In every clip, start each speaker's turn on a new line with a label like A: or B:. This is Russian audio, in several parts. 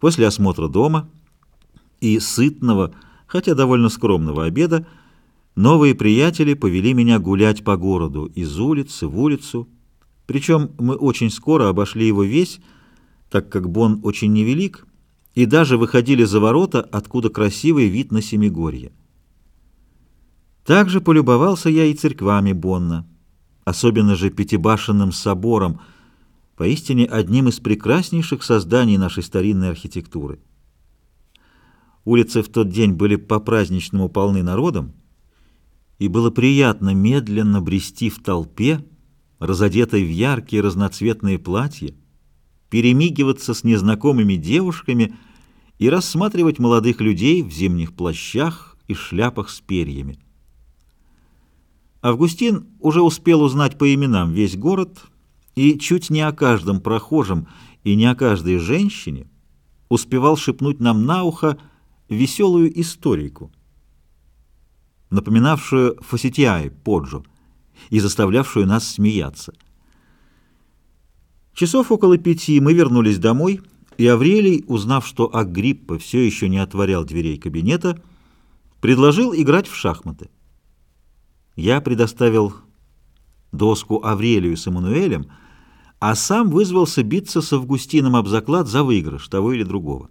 A: После осмотра дома и сытного, хотя довольно скромного обеда, новые приятели повели меня гулять по городу из улицы в улицу, причем мы очень скоро обошли его весь, так как Бон очень невелик, и даже выходили за ворота, откуда красивый вид на Семигорье. Также полюбовался я и церквами Бонна, особенно же Пятибашенным собором, поистине одним из прекраснейших созданий нашей старинной архитектуры. Улицы в тот день были по-праздничному полны народом, и было приятно медленно брести в толпе, разодетой в яркие разноцветные платья, перемигиваться с незнакомыми девушками и рассматривать молодых людей в зимних плащах и шляпах с перьями. Августин уже успел узнать по именам весь город и чуть не о каждом прохожем и не о каждой женщине успевал шепнуть нам на ухо веселую историку, напоминавшую Фаситиай Поджо и заставлявшую нас смеяться. Часов около пяти мы вернулись домой, и Аврелий, узнав, что Агриппа все еще не отворял дверей кабинета, предложил играть в шахматы. Я предоставил доску Аврелию с Эммануэлем, а сам вызвался биться с Августином об заклад за выигрыш того или другого.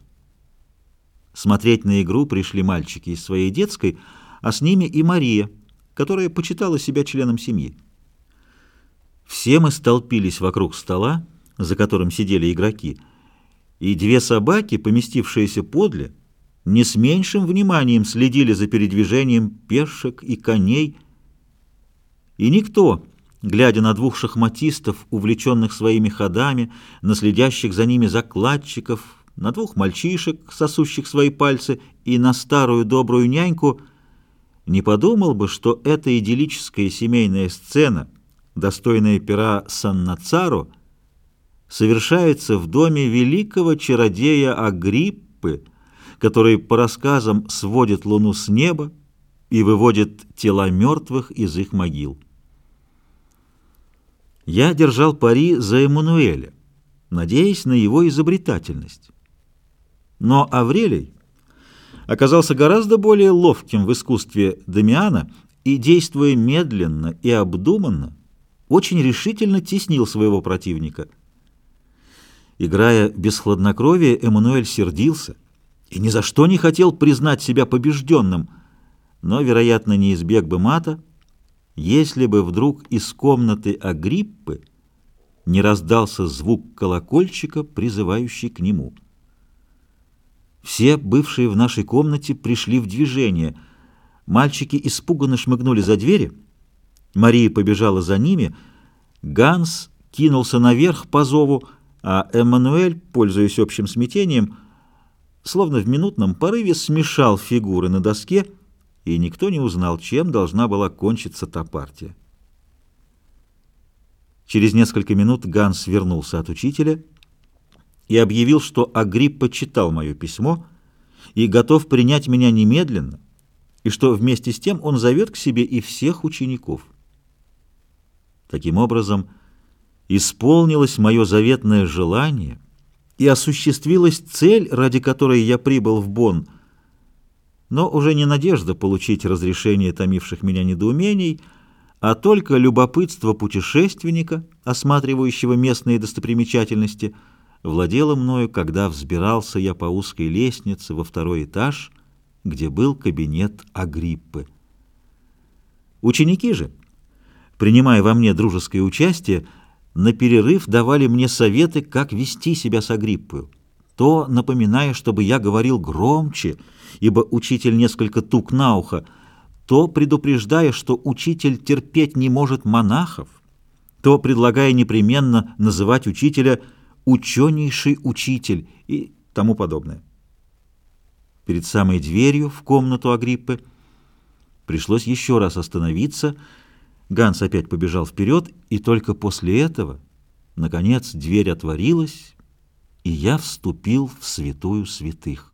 A: Смотреть на игру пришли мальчики из своей детской, а с ними и Мария, которая почитала себя членом семьи. Все мы столпились вокруг стола, за которым сидели игроки, и две собаки, поместившиеся подле, не с меньшим вниманием следили за передвижением пешек и коней, и никто, глядя на двух шахматистов, увлеченных своими ходами, на следящих за ними закладчиков, на двух мальчишек, сосущих свои пальцы, и на старую добрую няньку, не подумал бы, что эта идиллическая семейная сцена, достойная пера Саннацаро, совершается в доме великого чародея Агриппы, который, по рассказам, сводит луну с неба и выводит тела мертвых из их могил. Я держал пари за Эммануэля, надеясь на его изобретательность. Но Аврелий оказался гораздо более ловким в искусстве Дамиана и, действуя медленно и обдуманно, очень решительно теснил своего противника. Играя без хладнокровия, Эммануэль сердился и ни за что не хотел признать себя побежденным, но, вероятно, не избег бы мата, если бы вдруг из комнаты Агриппы не раздался звук колокольчика, призывающий к нему. Все бывшие в нашей комнате пришли в движение. Мальчики испуганно шмыгнули за двери. Мария побежала за ними. Ганс кинулся наверх по зову, а Эммануэль, пользуясь общим смятением, словно в минутном порыве смешал фигуры на доске и никто не узнал, чем должна была кончиться та партия. Через несколько минут Ганс вернулся от учителя и объявил, что Агриппа читал мое письмо и готов принять меня немедленно, и что вместе с тем он зовет к себе и всех учеников. Таким образом, исполнилось мое заветное желание и осуществилась цель, ради которой я прибыл в Бонн, но уже не надежда получить разрешение томивших меня недоумений, а только любопытство путешественника, осматривающего местные достопримечательности, владело мною, когда взбирался я по узкой лестнице во второй этаж, где был кабинет Агриппы. Ученики же, принимая во мне дружеское участие, на перерыв давали мне советы, как вести себя с Агриппою то напоминая, чтобы я говорил громче, ибо учитель несколько тук на ухо, то предупреждая, что учитель терпеть не может монахов, то предлагая непременно называть учителя «ученейший учитель» и тому подобное. Перед самой дверью в комнату Агриппы пришлось еще раз остановиться, Ганс опять побежал вперед, и только после этого, наконец, дверь отворилась, и я вступил в святую святых.